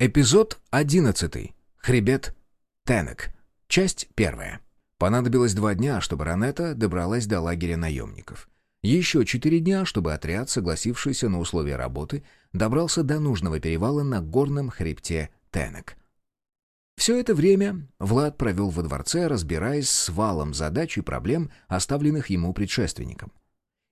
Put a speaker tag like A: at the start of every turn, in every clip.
A: Эпизод 11. Хребет Тенек. Часть первая. Понадобилось два дня, чтобы Ранета добралась до лагеря наемников. Еще четыре дня, чтобы отряд, согласившийся на условия работы, добрался до нужного перевала на горном хребте Тенек. Все это время Влад провел во дворце, разбираясь с валом задач и проблем, оставленных ему предшественником.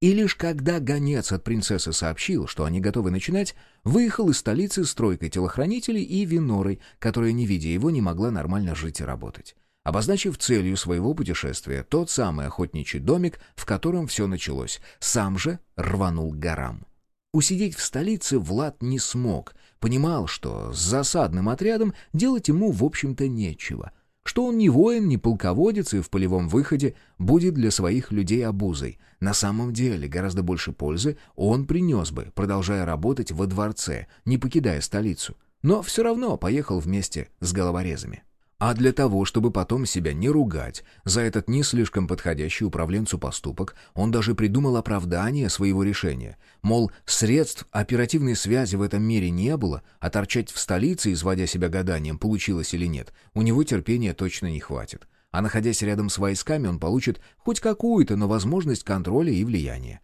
A: И лишь когда гонец от принцессы сообщил, что они готовы начинать, выехал из столицы с тройкой телохранителей и Винорой, которая, не видя его, не могла нормально жить и работать. Обозначив целью своего путешествия тот самый охотничий домик, в котором все началось, сам же рванул горам. Усидеть в столице Влад не смог, понимал, что с засадным отрядом делать ему, в общем-то, нечего — что он не воин, не полководец и в полевом выходе будет для своих людей обузой. На самом деле гораздо больше пользы он принес бы, продолжая работать во дворце, не покидая столицу. Но все равно поехал вместе с головорезами а для того, чтобы потом себя не ругать за этот не слишком подходящий управленцу поступок, он даже придумал оправдание своего решения. Мол, средств оперативной связи в этом мире не было, а торчать в столице, изводя себя гаданием, получилось или нет, у него терпения точно не хватит. А находясь рядом с войсками, он получит хоть какую-то, но возможность контроля и влияния.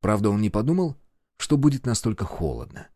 A: Правда, он не подумал, что будет настолько холодно.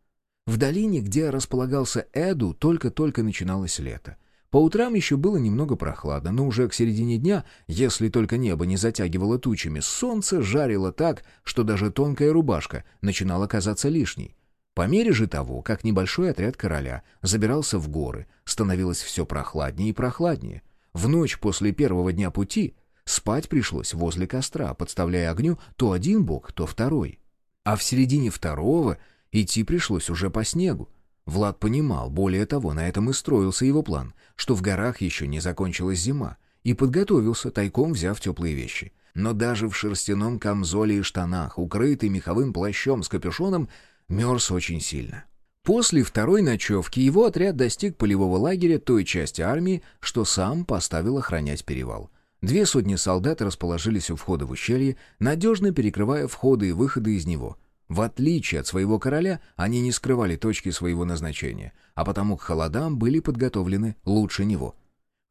A: В долине, где располагался Эду, только-только начиналось лето. По утрам еще было немного прохладно, но уже к середине дня, если только небо не затягивало тучами, солнце жарило так, что даже тонкая рубашка начинала казаться лишней. По мере же того, как небольшой отряд короля забирался в горы, становилось все прохладнее и прохладнее. В ночь после первого дня пути спать пришлось возле костра, подставляя огню то один бок, то второй. А в середине второго идти пришлось уже по снегу. Влад понимал, более того, на этом и строился его план, что в горах еще не закончилась зима, и подготовился, тайком взяв теплые вещи. Но даже в шерстяном камзоле и штанах, укрытый меховым плащом с капюшоном, мерз очень сильно. После второй ночевки его отряд достиг полевого лагеря той части армии, что сам поставил охранять перевал. Две сотни солдат расположились у входа в ущелье, надежно перекрывая входы и выходы из него — в отличие от своего короля, они не скрывали точки своего назначения, а потому к холодам были подготовлены лучше него.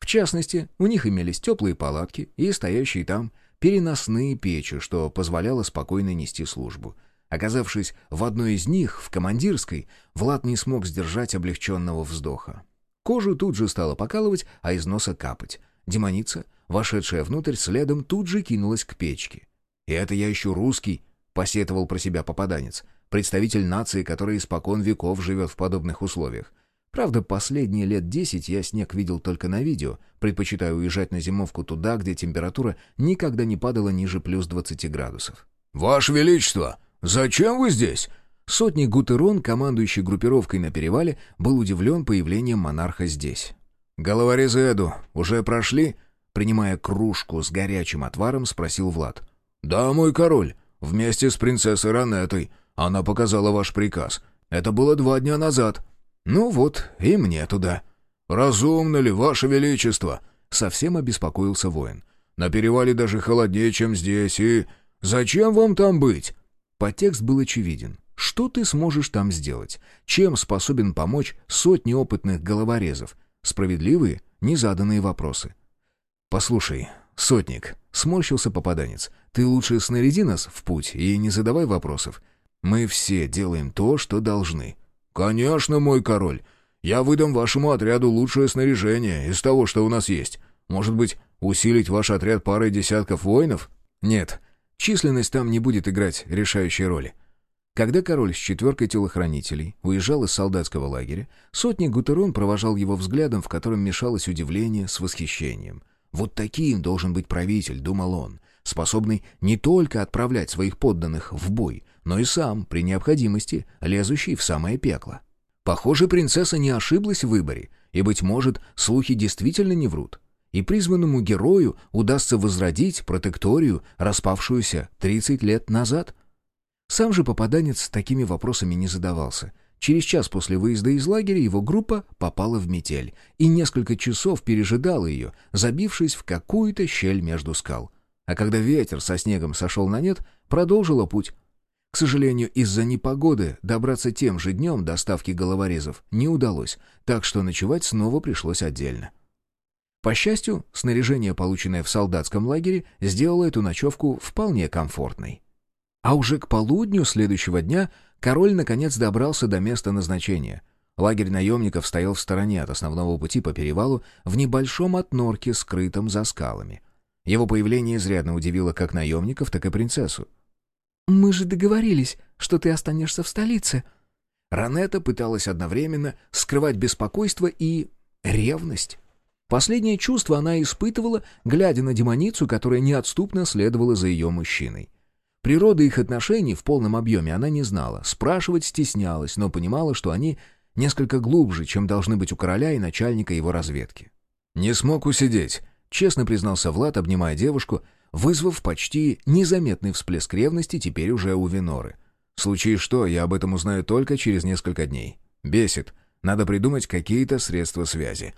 A: В частности, у них имелись теплые палатки и стоящие там переносные печи, что позволяло спокойно нести службу. Оказавшись в одной из них, в командирской, Влад не смог сдержать облегченного вздоха. Кожу тут же стало покалывать, а из носа капать. Демоница, вошедшая внутрь, следом тут же кинулась к печке. «И это я еще русский», — посетовал про себя попаданец, представитель нации, которая испокон веков живет в подобных условиях. Правда, последние лет десять я снег видел только на видео, предпочитаю уезжать на зимовку туда, где температура никогда не падала ниже плюс 20 градусов.
B: «Ваше Величество, зачем вы здесь?»
A: Сотник Гутерон, командующий группировкой на перевале, был удивлен появлением монарха здесь.
B: «Головорезы Эду уже прошли?»
A: Принимая кружку с горячим отваром, спросил Влад.
B: «Да, мой король. Вместе с принцессой Ранетой. Она показала ваш приказ. Это было два дня назад.
A: Ну вот, и мне туда.
B: Разумно ли, ваше величество?
A: Совсем обеспокоился воин.
B: На перевале даже холоднее, чем здесь, и... Зачем вам там быть?
A: Подтекст был очевиден. Что ты сможешь там сделать? Чем способен помочь сотни опытных головорезов? Справедливые, незаданные вопросы. «Послушай, сотник», — сморщился попаданец, ты лучше снаряди нас в путь и не задавай вопросов. Мы все делаем то, что должны».
B: «Конечно, мой король. Я выдам вашему отряду лучшее снаряжение из того, что у нас есть. Может быть, усилить ваш отряд парой десятков воинов?»
A: «Нет, численность там не будет играть решающей роли». Когда король с четверкой телохранителей уезжал из солдатского лагеря, сотник Гутерон провожал его взглядом, в котором мешалось удивление с восхищением. «Вот таким должен быть правитель», — думал он способный не только отправлять своих подданных в бой, но и сам, при необходимости, лезущий в самое пекло. Похоже, принцесса не ошиблась в выборе, и, быть может, слухи действительно не врут. И призванному герою удастся возродить протекторию, распавшуюся 30 лет назад. Сам же попаданец такими вопросами не задавался. Через час после выезда из лагеря его группа попала в метель и несколько часов пережидала ее, забившись в какую-то щель между скал — а когда ветер со снегом сошел на нет, продолжила путь. К сожалению, из-за непогоды добраться тем же днем доставки головорезов не удалось, так что ночевать снова пришлось отдельно. По счастью, снаряжение, полученное в солдатском лагере, сделало эту ночевку вполне комфортной. А уже к полудню следующего дня король наконец добрался до места назначения. Лагерь наемников стоял в стороне от основного пути по перевалу в небольшом отнорке, скрытом за скалами. Его появление изрядно удивило как наемников, так и принцессу.
C: «Мы же договорились, что ты останешься в столице».
A: Ранета пыталась одновременно скрывать беспокойство и ревность. Последнее чувство она испытывала, глядя на демоницу, которая неотступно следовала за ее мужчиной. Природы их отношений в полном объеме она не знала, спрашивать стеснялась, но понимала, что они несколько глубже, чем должны быть у короля и начальника его разведки. «Не смог усидеть», — честно признался Влад, обнимая девушку, вызвав почти незаметный всплеск ревности теперь уже у Виноры. «Случай что, я об этом узнаю только через несколько дней. Бесит. Надо придумать какие-то средства связи».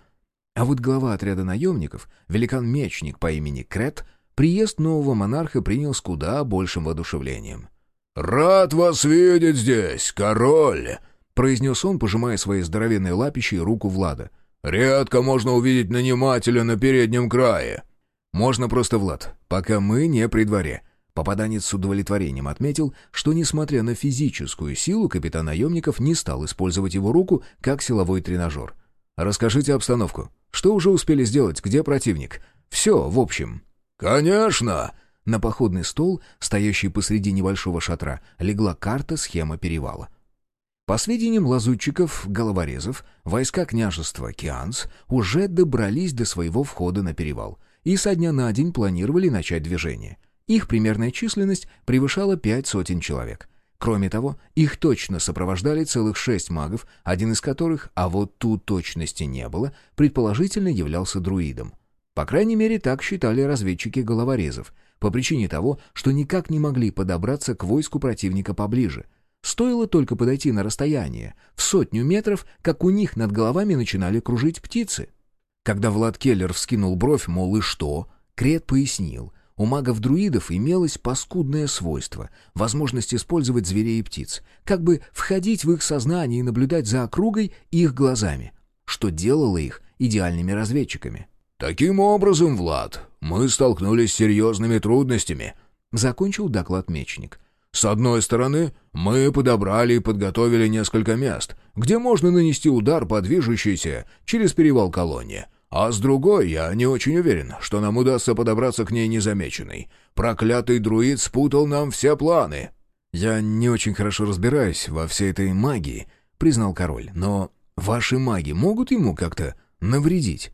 A: А вот глава отряда наемников, великан-мечник по имени Крет, приезд нового монарха принял с куда большим воодушевлением.
B: «Рад вас видеть здесь, король!»
A: — произнес он, пожимая своей здоровенной лапищей руку Влада.
B: «Редко можно увидеть нанимателя на переднем крае».
A: «Можно просто, Влад, пока мы не при дворе». Попаданец с удовлетворением отметил, что, несмотря на физическую силу, капитан наемников не стал использовать его руку как силовой тренажер. «Расскажите обстановку. Что уже успели сделать? Где противник? Все, в общем».
B: «Конечно!»
A: На походный стол, стоящий посреди небольшого шатра, легла карта схема перевала. По сведениям лазутчиков, головорезов, войска княжества Кианс уже добрались до своего входа на перевал — и со дня на день планировали начать движение. Их примерная численность превышала пять сотен человек. Кроме того, их точно сопровождали целых шесть магов, один из которых, а вот тут точности не было, предположительно являлся друидом. По крайней мере, так считали разведчики головорезов, по причине того, что никак не могли подобраться к войску противника поближе. Стоило только подойти на расстояние, в сотню метров, как у них над головами начинали кружить птицы. Когда Влад Келлер вскинул бровь, мол, и что, Крет пояснил. У магов-друидов имелось паскудное свойство — возможность использовать зверей и птиц, как бы входить в их сознание и наблюдать за округой их глазами, что делало их идеальными разведчиками.
B: «Таким образом, Влад, мы столкнулись с серьезными трудностями», — закончил доклад мечник. «С одной стороны, мы подобрали и подготовили несколько мест, где можно нанести удар по движущейся через перевал колонии. А с другой, я не очень уверен, что нам удастся подобраться к ней незамеченной. Проклятый друид спутал нам все планы».
A: «Я не очень хорошо разбираюсь во всей этой магии», — признал король, «но ваши маги могут ему как-то навредить?»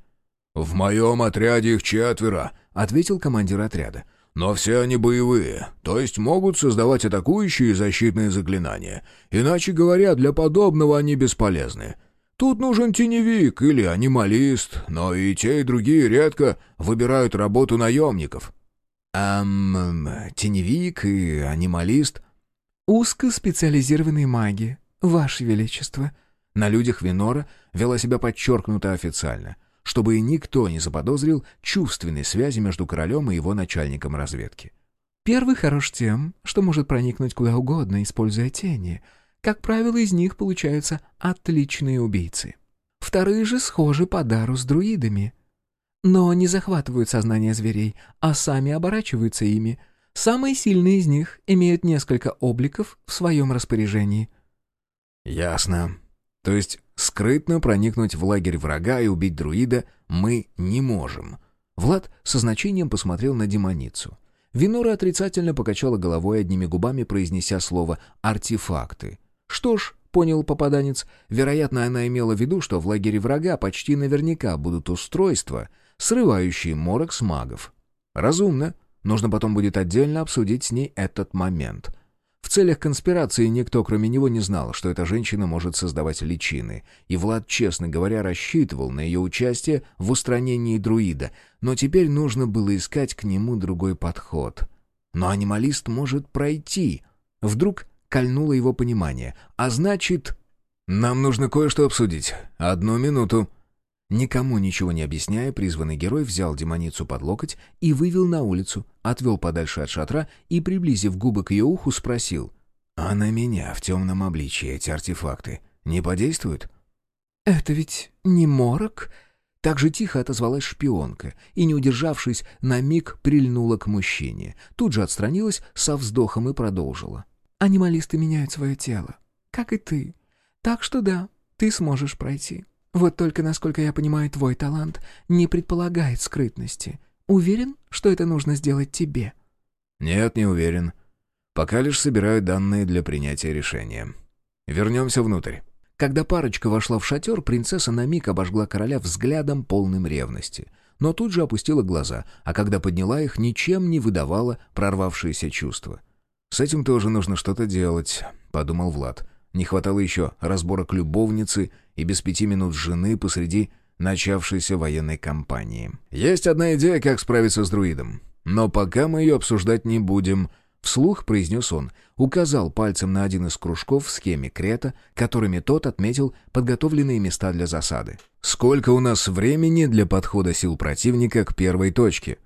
B: «В моем отряде их четверо», —
A: ответил командир отряда.
B: «Но все они боевые, то есть могут создавать атакующие и защитные заклинания. Иначе говоря, для подобного они бесполезны. Тут нужен теневик или анималист, но и те, и другие редко выбирают работу наемников».
A: «Эм, теневик и анималист?»
C: «Узкоспециализированные маги, Ваше Величество».
A: На людях Винора вела себя подчеркнуто официально, чтобы никто не заподозрил чувственной связи между королем и его начальником разведки.
C: «Первый хорош тем, что может проникнуть куда угодно, используя тени». Как правило, из них получаются отличные убийцы. Вторые же схожи по дару с друидами. Но не захватывают сознание зверей, а сами оборачиваются ими. Самые сильные из них имеют несколько обликов в своем распоряжении.
A: «Ясно. То есть скрытно проникнуть в лагерь врага и убить друида мы не можем». Влад со значением посмотрел на демоницу. Винора отрицательно покачала головой одними губами, произнеся слово «артефакты». Что ж, понял попаданец, вероятно, она имела в виду, что в лагере врага почти наверняка будут устройства, срывающие морок с магов. Разумно. Нужно потом будет отдельно обсудить с ней этот момент. Целях конспирации никто, кроме него, не знал, что эта женщина может создавать личины, и Влад, честно говоря, рассчитывал на ее участие в устранении друида, но теперь нужно было искать к нему другой подход. Но анималист может пройти. Вдруг кольнуло его понимание. А значит... «Нам нужно кое-что обсудить. Одну минуту». Никому ничего не объясняя, призванный герой взял демоницу под локоть и вывел на улицу, отвел подальше от шатра и, приблизив губы к ее уху, спросил. «А на меня в темном обличье эти артефакты не подействуют?»
C: «Это ведь не морок?» Так же тихо отозвалась шпионка и, не удержавшись, на миг прильнула к мужчине. Тут же отстранилась со вздохом и продолжила. «Анималисты меняют свое тело, как и ты. Так что да, ты сможешь пройти. Вот только, насколько я понимаю, твой талант не предполагает скрытности. Уверен, что это нужно сделать тебе?»
A: «Нет, не уверен. Пока лишь собираю данные для принятия решения. Вернемся внутрь». Когда парочка вошла в шатер, принцесса на миг обожгла короля взглядом, полным ревности. Но тут же опустила глаза, а когда подняла их, ничем не выдавала прорвавшиеся чувства. «С этим тоже нужно что-то делать», — подумал Влад. Не хватало еще разборок любовницы и без пяти минут жены посреди начавшейся военной кампании. «Есть одна идея, как справиться с друидом. Но пока мы ее обсуждать не будем», Вслух произнес он, указал пальцем на один из кружков в схеме Крета, которыми тот отметил подготовленные места для засады. «Сколько у нас времени для подхода сил противника к первой точке?»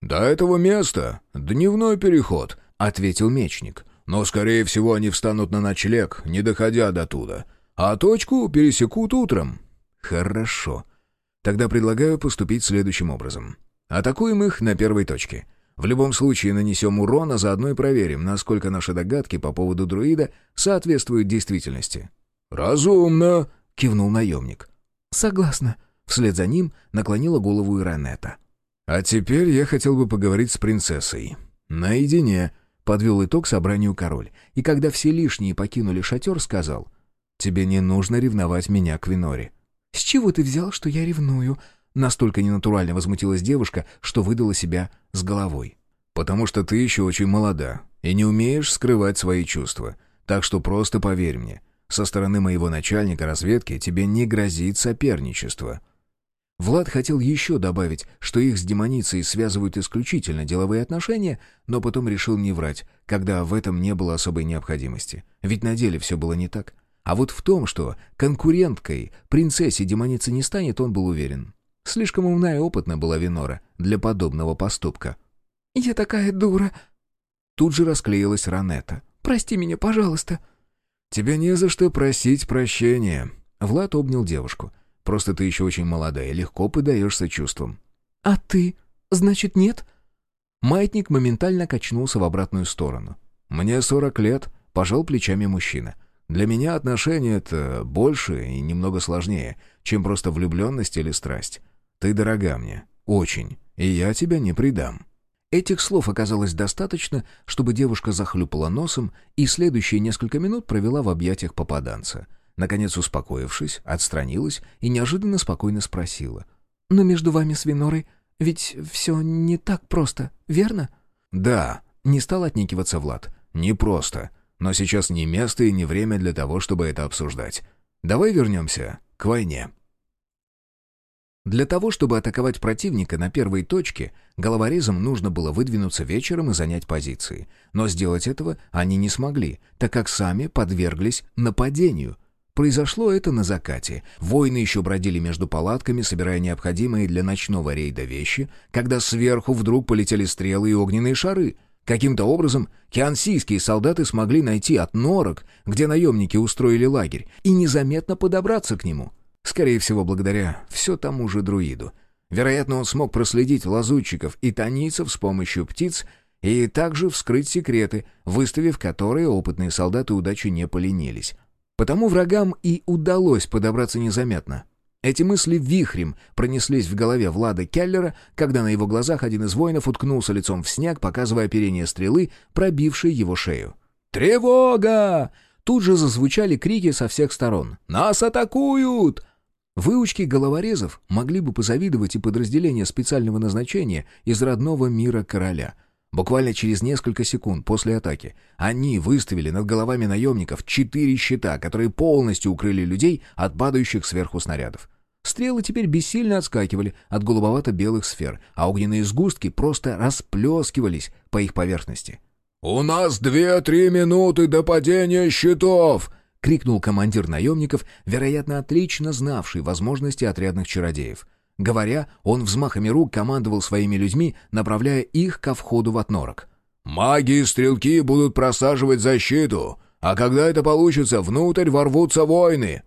B: «До этого места дневной переход», —
A: ответил мечник.
B: «Но, скорее всего, они встанут на ночлег, не доходя до туда. А точку пересекут утром».
A: «Хорошо. Тогда предлагаю поступить следующим образом. Атакуем их на первой точке». В любом случае нанесем урон, а заодно и проверим, насколько наши догадки по поводу друида соответствуют действительности».
B: «Разумно», —
A: кивнул наемник.
C: «Согласна».
A: Вслед за ним наклонила голову Иронета. «А теперь я хотел бы поговорить с принцессой. Наедине», — подвел итог собранию король. И когда все лишние покинули шатер, сказал, «Тебе не нужно ревновать меня к Виноре».
C: «С чего ты взял, что я ревную?» Настолько ненатурально возмутилась девушка, что выдала себя с головой.
A: «Потому что ты еще очень молода и не умеешь скрывать свои чувства. Так что просто поверь мне, со стороны моего начальника разведки тебе не грозит соперничество». Влад хотел еще добавить, что их с демоницей связывают исключительно деловые отношения, но потом решил не врать, когда в этом не было особой необходимости. Ведь на деле все было не так. А вот в том, что конкуренткой принцессе демоницы не станет, он был уверен. Слишком умна и опытна была Винора для подобного поступка.
C: «Я такая дура!»
A: Тут же расклеилась Ранета.
C: «Прости меня, пожалуйста!»
A: «Тебя не за что просить прощения!» Влад обнял девушку. «Просто ты еще очень молодая, легко подаешься чувствам».
C: «А ты? Значит, нет?»
A: Маятник моментально качнулся в обратную сторону. «Мне сорок лет», — пожал плечами мужчина. «Для меня отношения — это больше и немного сложнее, чем просто влюбленность или страсть. Ты дорога мне. Очень. И я тебя не предам». Этих слов оказалось достаточно, чтобы девушка захлюпала носом и следующие несколько минут провела в объятиях попаданца. Наконец, успокоившись, отстранилась и неожиданно спокойно спросила.
C: «Но между вами с Винорой ведь все не так просто, верно?»
A: «Да», — не стал отнекиваться Влад. «Не просто. Но сейчас не место и не время для того, чтобы это обсуждать. Давай вернемся к войне». Для того, чтобы атаковать противника на первой точке, головорезам нужно было выдвинуться вечером и занять позиции. Но сделать этого они не смогли, так как сами подверглись нападению. Произошло это на закате. Воины еще бродили между палатками, собирая необходимые для ночного рейда вещи, когда сверху вдруг полетели стрелы и огненные шары. Каким-то образом киансийские солдаты смогли найти от норок, где наемники устроили лагерь, и незаметно подобраться к нему — Скорее всего, благодаря все тому же друиду. Вероятно, он смог проследить лазутчиков и тонийцев с помощью птиц и также вскрыть секреты, выставив которые опытные солдаты удачи не поленились. Потому врагам и удалось подобраться незаметно. Эти мысли вихрем пронеслись в голове Влада Келлера, когда на его глазах один из воинов уткнулся лицом в снег, показывая оперение стрелы, пробившей его шею. «Тревога!» Тут же зазвучали крики со всех сторон. «Нас атакуют!» Выучки головорезов могли бы позавидовать и подразделения специального назначения из родного мира короля. Буквально через несколько секунд после атаки они выставили над головами наемников четыре щита, которые полностью укрыли людей от падающих сверху снарядов. Стрелы теперь бессильно отскакивали от голубовато-белых сфер, а огненные сгустки просто расплескивались по их поверхности.
B: «У нас две-три минуты до падения щитов!»
A: — крикнул командир наемников, вероятно, отлично знавший возможности отрядных чародеев. Говоря, он взмахами рук командовал своими людьми, направляя их ко входу в отнорок.
B: «Маги и стрелки будут просаживать защиту. А когда это получится, внутрь ворвутся войны».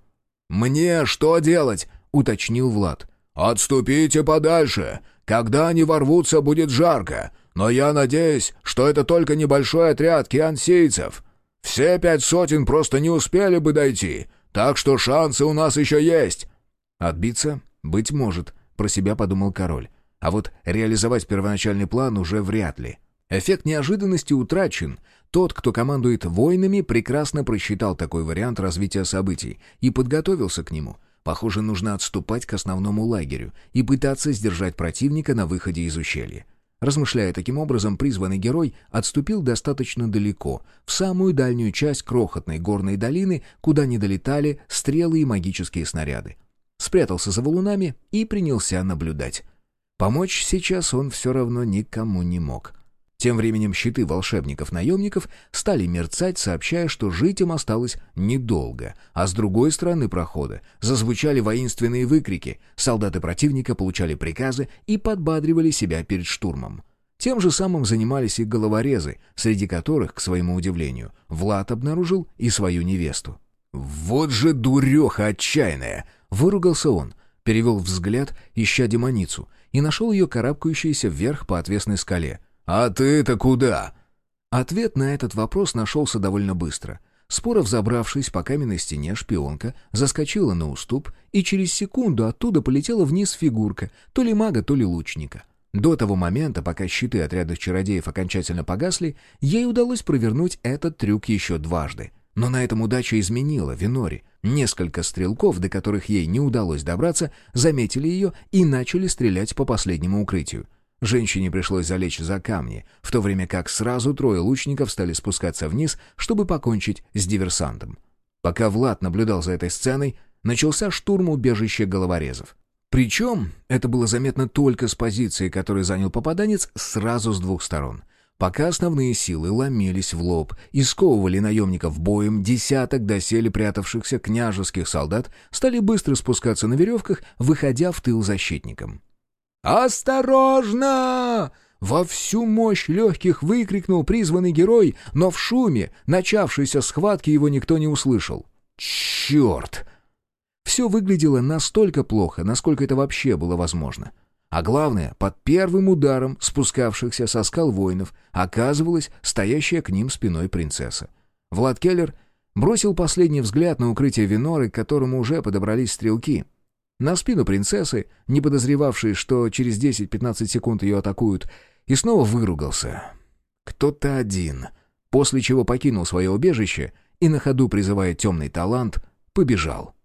A: «Мне что делать?» — уточнил Влад.
B: «Отступите подальше. Когда они ворвутся, будет жарко. Но я надеюсь, что это только небольшой отряд киансийцев. Все пять сотен просто не успели бы дойти, так что шансы у нас еще есть».
A: «Отбиться? Быть может», — про себя подумал король. «А вот реализовать первоначальный план уже вряд ли». Эффект неожиданности утрачен. Тот, кто командует войнами, прекрасно просчитал такой вариант развития событий и подготовился к нему. Похоже, нужно отступать к основному лагерю и пытаться сдержать противника на выходе из ущелья. Размышляя таким образом, призванный герой отступил достаточно далеко, в самую дальнюю часть крохотной горной долины, куда не долетали стрелы и магические снаряды. Спрятался за валунами и принялся наблюдать. Помочь сейчас он все равно никому не мог. Тем временем щиты волшебников-наемников стали мерцать, сообщая, что жить им осталось недолго, а с другой стороны прохода зазвучали воинственные выкрики, солдаты противника получали приказы и подбадривали себя перед штурмом. Тем же самым занимались и головорезы, среди которых, к своему удивлению, Влад обнаружил и свою невесту. «Вот же дуреха отчаянная!» — выругался он, перевел взгляд, ища демоницу, и нашел ее карабкающейся вверх по отвесной скале — «А ты-то куда?» Ответ на этот вопрос нашелся довольно быстро. Споро взобравшись по каменной стене, шпионка заскочила на уступ, и через секунду оттуда полетела вниз фигурка, то ли мага, то ли лучника. До того момента, пока щиты отряда чародеев окончательно погасли, ей удалось провернуть этот трюк еще дважды. Но на этом удача изменила Винори. Несколько стрелков, до которых ей не удалось добраться, заметили ее и начали стрелять по последнему укрытию. Женщине пришлось залечь за камни, в то время как сразу трое лучников стали спускаться вниз, чтобы покончить с диверсантом. Пока Влад наблюдал за этой сценой, начался штурм убежища головорезов. Причем это было заметно только с позиции, которую занял попаданец, сразу с двух сторон. Пока основные силы ломились в лоб и сковывали наемников боем, десяток доселе прятавшихся княжеских солдат стали быстро спускаться на веревках, выходя в тыл защитникам. «Осторожно!» Во всю мощь легких выкрикнул призванный герой, но в шуме начавшейся схватки его никто не услышал. «Черт!» Все выглядело настолько плохо, насколько это вообще было возможно. А главное, под первым ударом спускавшихся со скал воинов оказывалась стоящая к ним спиной принцесса. Влад Келлер бросил последний взгляд на укрытие Виноры, к которому уже подобрались стрелки — на спину принцессы, не подозревавшей, что через 10-15 секунд ее атакуют, и снова выругался. Кто-то один, после чего покинул свое убежище и на ходу, призывая темный талант, побежал.